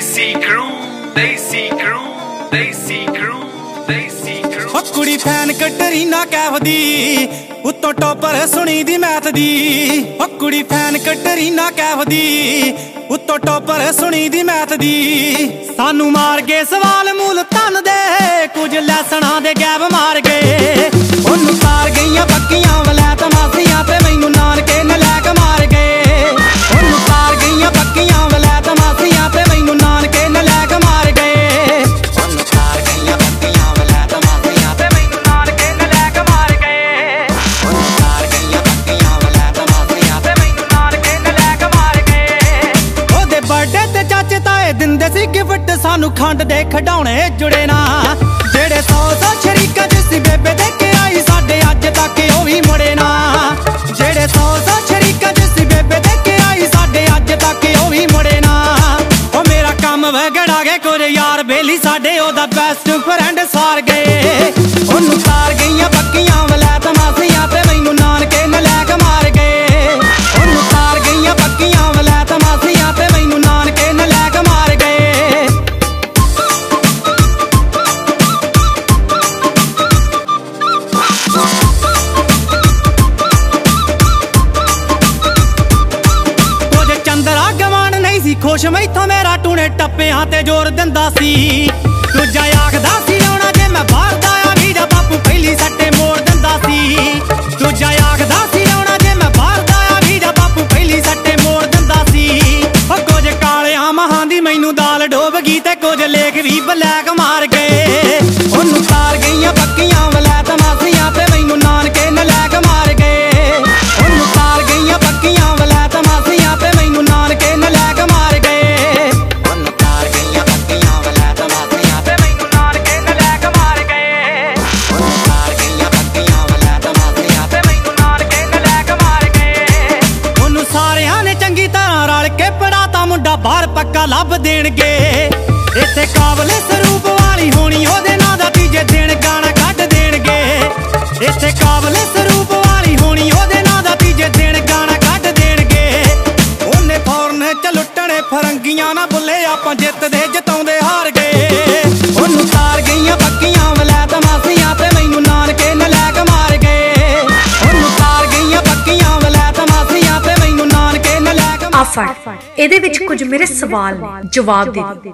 see crew, they see crew, they see crew, they ਕੁੜੀ fan Katrina Kaif ਦੀ ਉੱਤੋਂ topper ਸੁਣੀ ਦੀ ਮੈਥ ਦੀ। ਓ ਕੁੜੀ ਫੈਨ ਕਟਰੀਨਾ ਕੈਫ ਦੀ ਉੱਤੋਂ ਟੋਪਰ ਸੁਣੀ ਦੀ ਮੈਥ ਦੀ। ਸਾਨੂੰ ਮਾਰ ਗਏ ਸਵਾਲ ਮੂਲ ਧਨ ਦੇ ਕੁਝ ਲੈਸਣਾ ਦੇ ਗੈਬ ਮਾਰ ਸਾਨੂੰ ਖੰਡ ਦੇ ਖਡਾਉਣੇ ਜੁੜੇ ਨਾ। ਜਿਹੜੇ ਸੌ ਸੌ ਸ਼ਰੀਕਾ ਜਿਸ ਬੇਬੇ ਦੇ ਕੇ ਆਈ, ਸਾਡੇ ਅੱਜ ਤੱਕ ਉਹ ਵੀ ਮੁੜੇ ਨਾ। ਜਿਹੜੇ ਸੌ ਸੌ ਸ਼ਰੀਕਾ ਜਿਸ ਬੇਬੇ ਦੇ ਕੇ ਆਈ, ਸਾਡੇ ਅੱਜ ਤੱਕ ਉਹ ਵੀ ਮੁੜੇ ਨਾ। ਉਹ ਮੇਰਾ ਕੰਮ ਵਗੜਾ ਗਏ ਕੁਝ ਯਾਰ, ਬੇਲੀ ਸਾਡੇ ਉਹਦਾ ਬੈਸਟ ਫਰੈਂਡ ਸਾਰ ਗਏ। ਖੁਸ਼ ਮੈਥੋਂ ਮੇਰਾ ਟੂਣੇ ਟੱਪਿਆਂ ਤੇ ਜ਼ੋਰ ਦਿੰਦਾ ਸੀ। ਦੂਜਾ ਆਖਦਾ ਸੀ, ਆਉਣਾ ਜੇ ਮੈਂ ਬਾਹਰ ਦਾ ਆ ਵੀਰਾ ਬਾਪੂ ਪਹਿਲੀ ਸੱਟੇ ਮੋੜ ਦਿੰਦਾ ਸੀ। ਦੂਜਾ ਆਖਦਾ ਸੀ, ਆਉਣਾ ਜੇ ਮੈਂ ਬਾਹਰ ਦਾ ਆ ਵੀਰਾ ਬਾਪੂ ਪਹਿਲੀ ਸੱਟੇ ਮੋੜ ਦਿੰਦਾ ਸੀ। ਉਹ ਕੁਝ ਕਾਲਿਆਂ ਮਹਾਂ ਦੀ ਮੈਨੂੰ ਦਾਲ ਡੋਬ ਗਈ ਤੇ ਕੁਝ ਲੇਖ ਵੀ ਬਲੈਕ ਮਾਰ ਗਏ। ਉਹਨੂੰ ਤਾਰ ਗਈਆਂ ਪੱਕੀਆਂ ਮੁੰਡਾ ਬਾਹਰ ਪੱਕਾ ਲੱਭ ਦੇਣਗੇ। ਇੱਥੇ ਕਾਬਲੇ ਸਰੂਪ ਵਾਲੀ ਹੋਣੀ, ਉਹਦੇ ਨਾਂ ਦਾ ਤੀਜੇ ਦਿਨ ਗਾਣਾ ਕੱਢ ਦੇਣਗੇ। ਇੱਥੇ ਕਾਬਲੇ ਸਰੂਪ ਵਾਲੀ ਹੋਣੀ, ਉਹਦੇ ਨਾਂ ਦਾ ਤੀਜੇ ਦਿਨ ਗਾਣਾ ਕੱਢ ਦੇਣਗੇ। ਉਹਨੇ ਫੌਰਨ ਚ ਲੁੱਟਣੇ, ਫਰੰਗੀਆਂ ਨਾ ਬੁੱਲੇ ਆਪਾਂ ਜਿੱਤਦੇ ਮੈਨੂੰ ਫੜ ਇਹਦੇ ਵਿੱਚ ਕੁਝ ਮੇਰੇ ਸਵਾਲ ਨੇ। ਜਵਾਬ ਦੇ ਦੇ